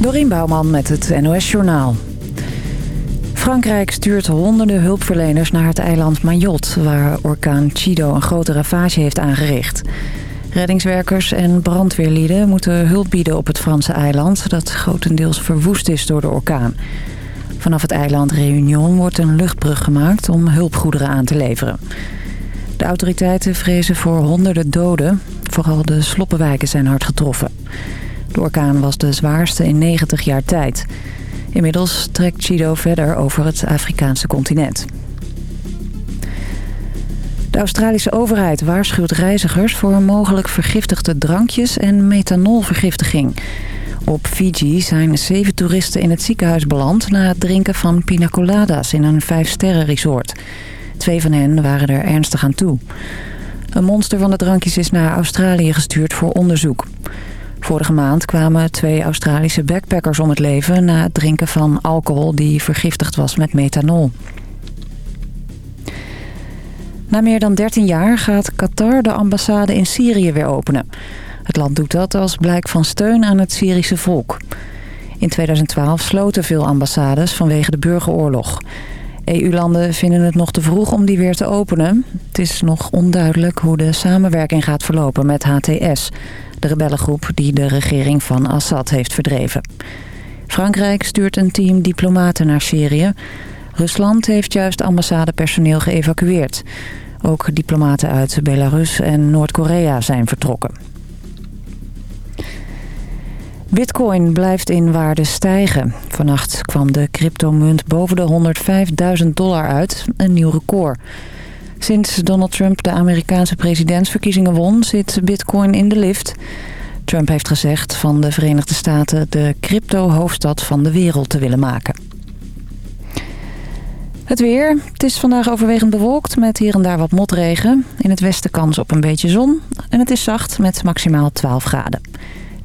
Dorien Bouwman met het NOS Journaal. Frankrijk stuurt honderden hulpverleners naar het eiland Mayotte... waar orkaan Chido een grote ravage heeft aangericht. Reddingswerkers en brandweerlieden moeten hulp bieden op het Franse eiland... dat grotendeels verwoest is door de orkaan. Vanaf het eiland Réunion wordt een luchtbrug gemaakt om hulpgoederen aan te leveren. De autoriteiten vrezen voor honderden doden. Vooral de sloppenwijken zijn hard getroffen. Orkaan was de zwaarste in 90 jaar tijd. Inmiddels trekt Chido verder over het Afrikaanse continent. De Australische overheid waarschuwt reizigers voor mogelijk vergiftigde drankjes en methanolvergiftiging. Op Fiji zijn zeven toeristen in het ziekenhuis beland na het drinken van pina coladas in een vijfsterrenresort. Twee van hen waren er ernstig aan toe. Een monster van de drankjes is naar Australië gestuurd voor onderzoek. Vorige maand kwamen twee Australische backpackers om het leven... na het drinken van alcohol die vergiftigd was met methanol. Na meer dan 13 jaar gaat Qatar de ambassade in Syrië weer openen. Het land doet dat als blijk van steun aan het Syrische volk. In 2012 sloten veel ambassades vanwege de burgeroorlog. EU-landen vinden het nog te vroeg om die weer te openen. Het is nog onduidelijk hoe de samenwerking gaat verlopen met HTS... de rebellengroep die de regering van Assad heeft verdreven. Frankrijk stuurt een team diplomaten naar Syrië. Rusland heeft juist ambassadepersoneel geëvacueerd. Ook diplomaten uit Belarus en Noord-Korea zijn vertrokken. Bitcoin blijft in waarde stijgen. Vannacht kwam de cryptomunt boven de 105.000 dollar uit, een nieuw record. Sinds Donald Trump de Amerikaanse presidentsverkiezingen won, zit bitcoin in de lift. Trump heeft gezegd van de Verenigde Staten de crypto-hoofdstad van de wereld te willen maken. Het weer. Het is vandaag overwegend bewolkt met hier en daar wat motregen. In het westen kans op een beetje zon. En het is zacht met maximaal 12 graden.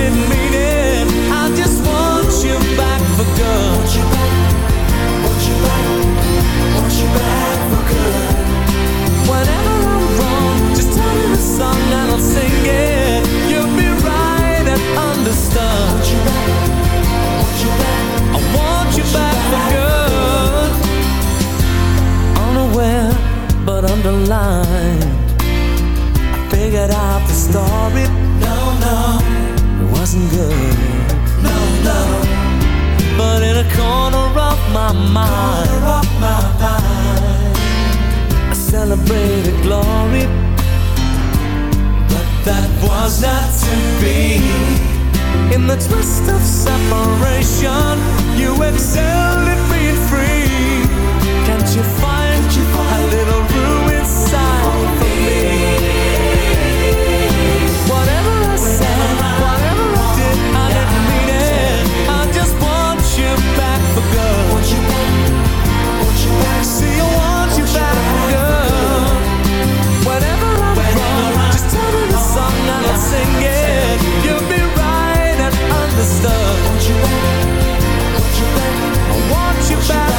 Didn't mean it. I just want you back for good. Want you back, want you back, want you back for good. Whenever I'm wrong, just tell me the song and I'll sing it. You'll be right and understood. Want you back, want you back, I want you back for good. Unaware, but underlined. I figured out the story. No, no, wasn't good. No, no. But in a corner of my mind, I celebrated glory. But that was not to be. In the twist of separation, you excelled at being free. want you back. I want you back.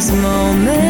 this moment.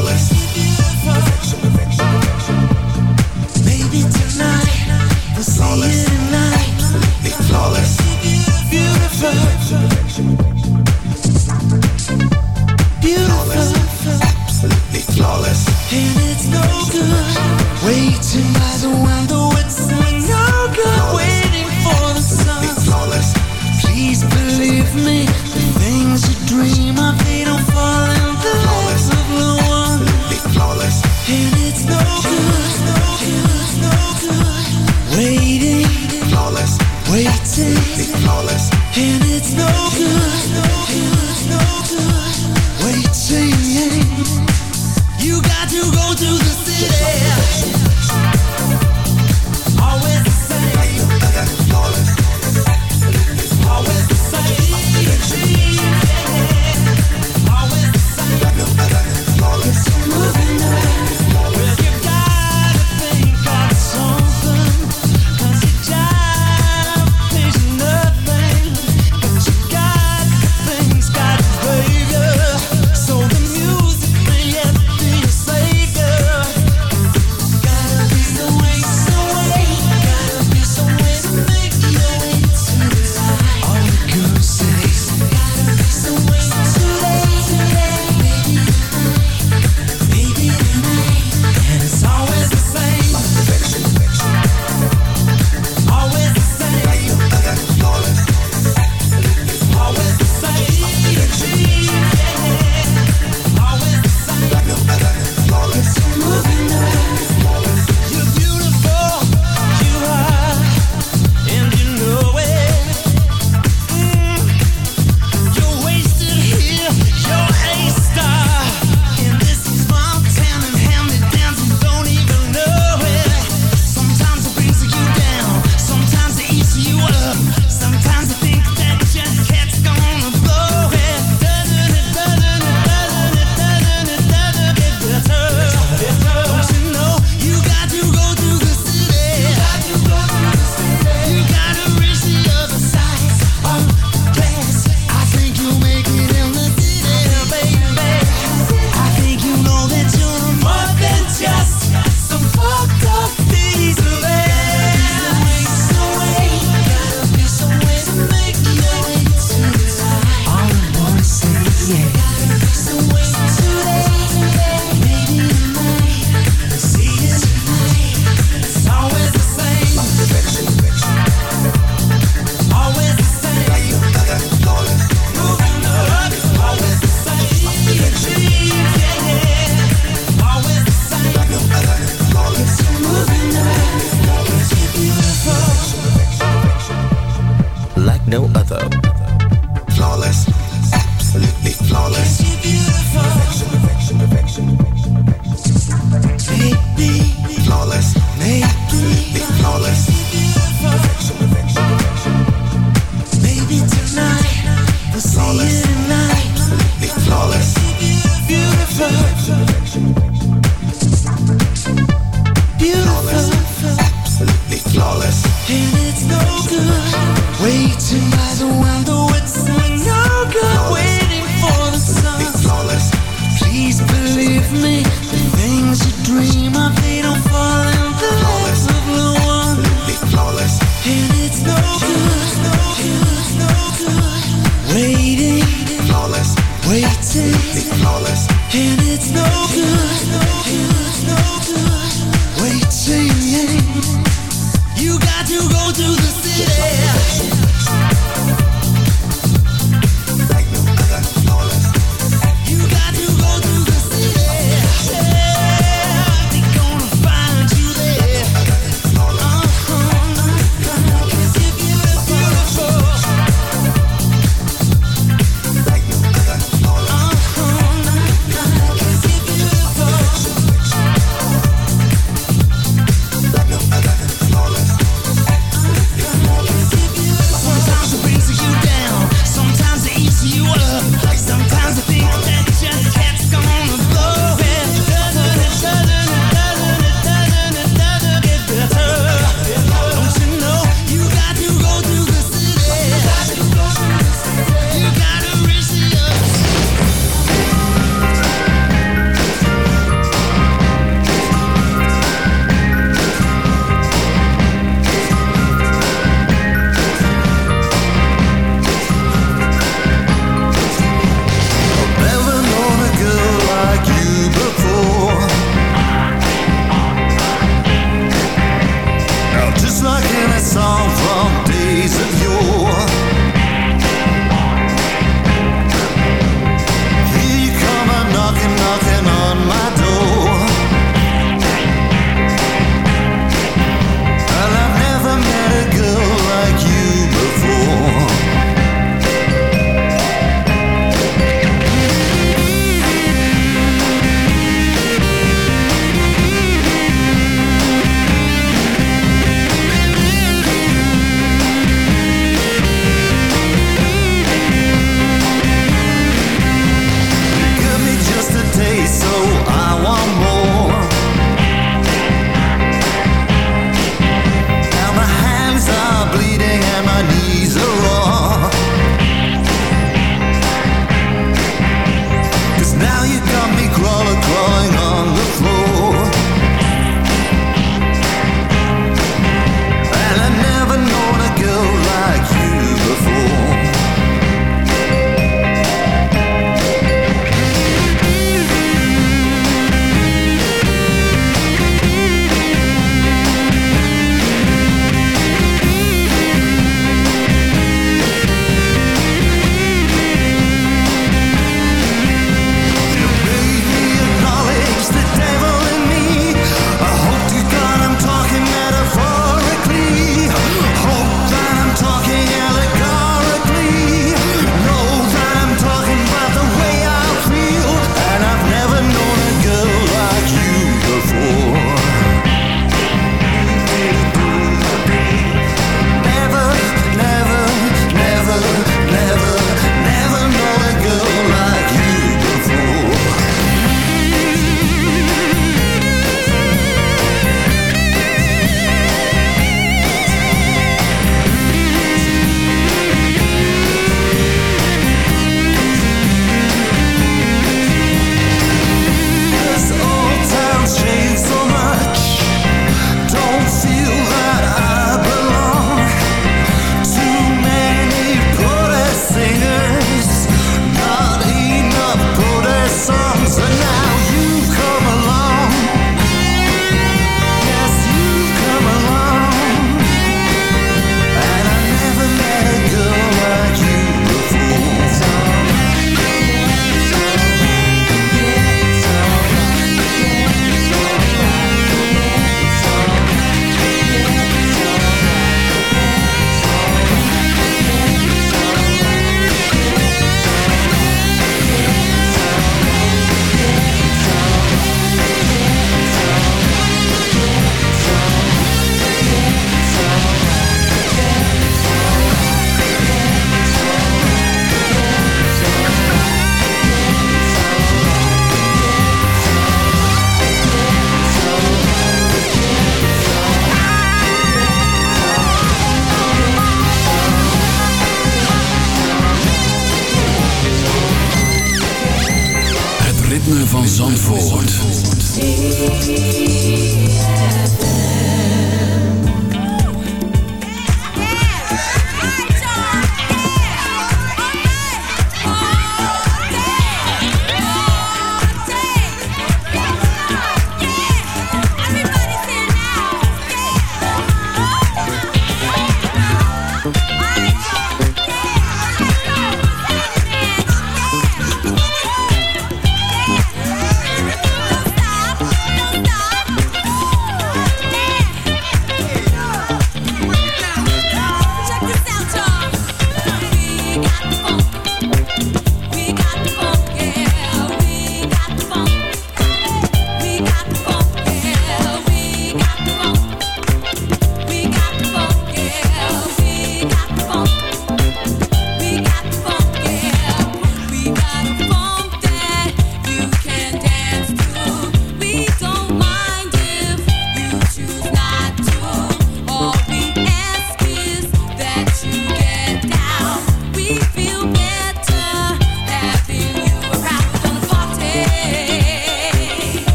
flawless.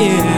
Yeah.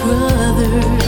brother.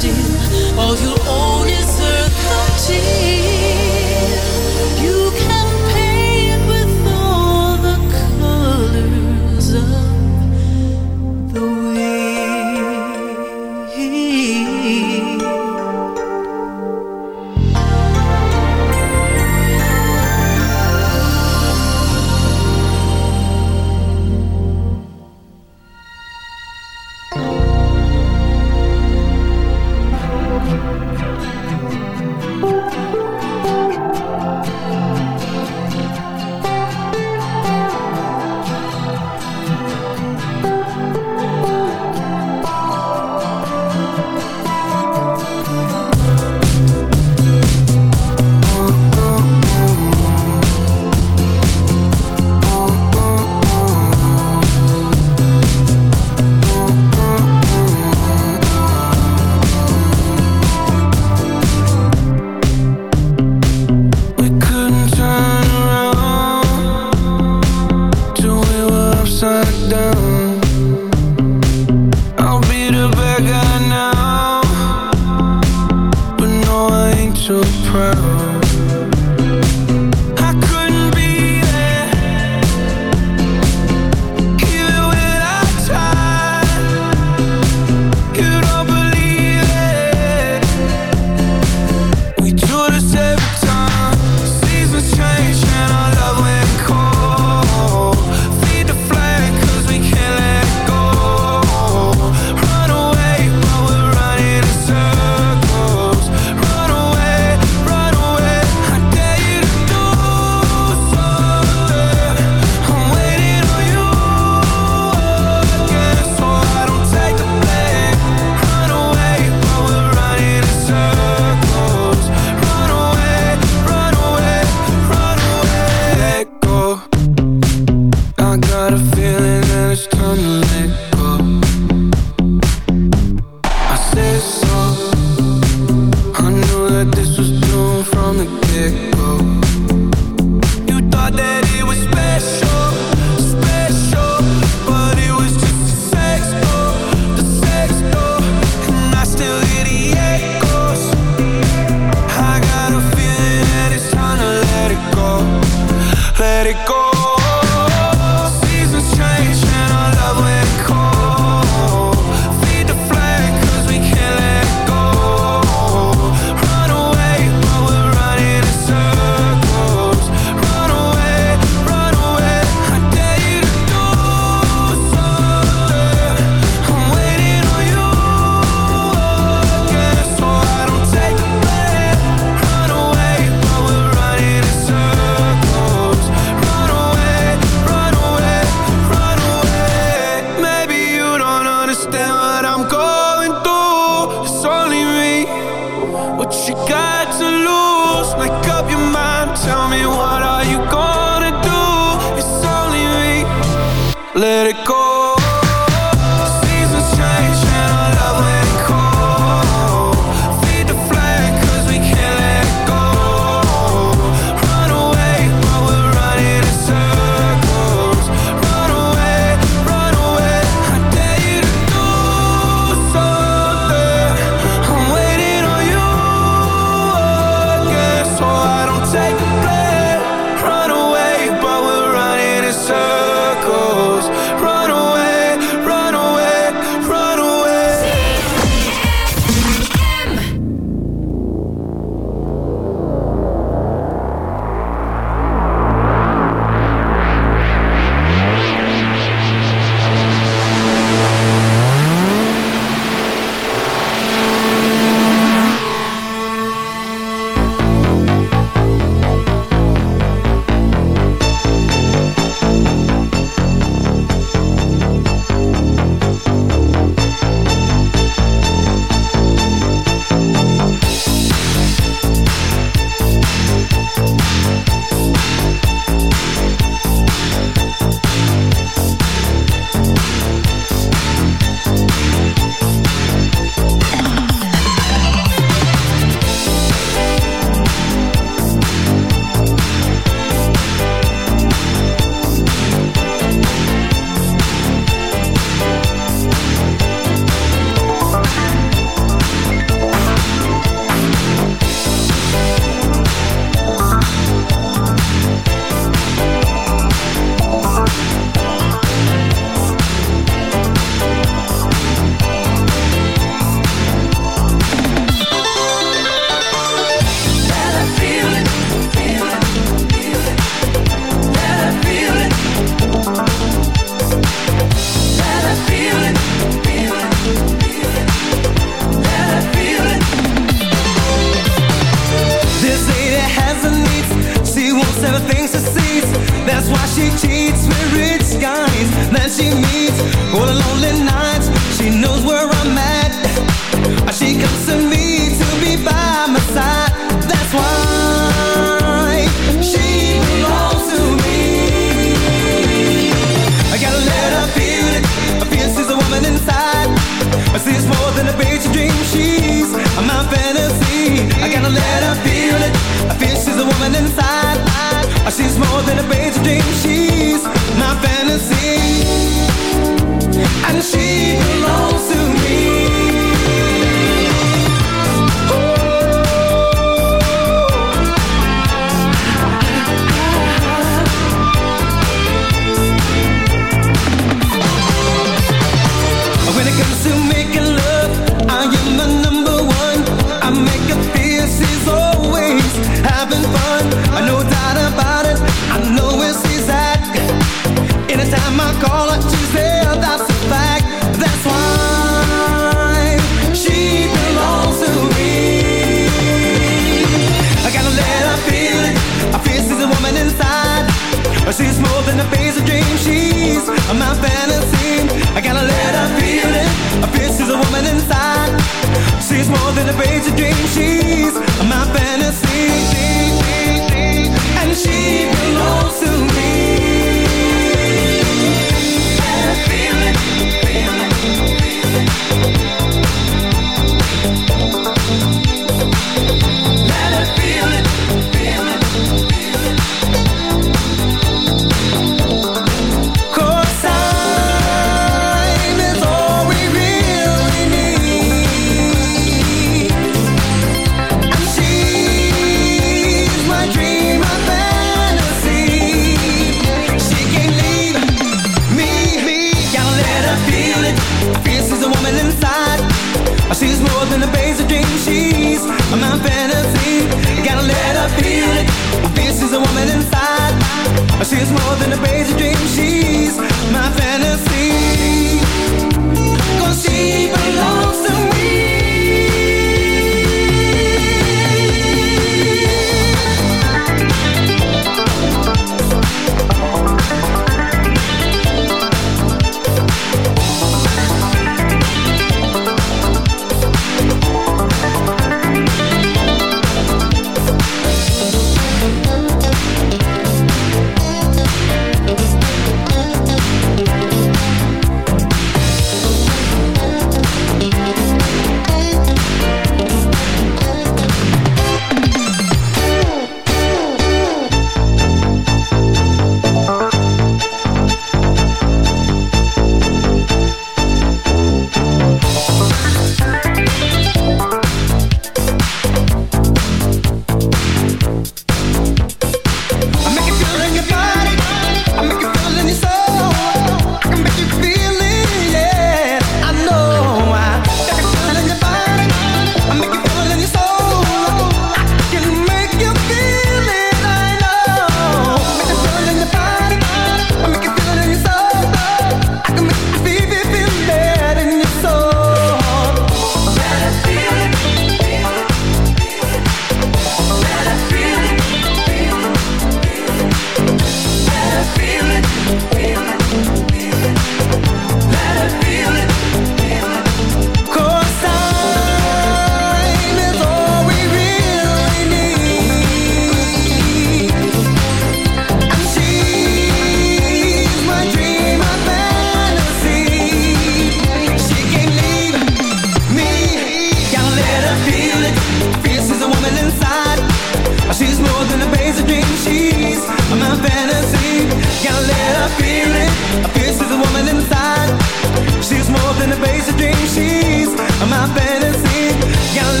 my fantasy. Got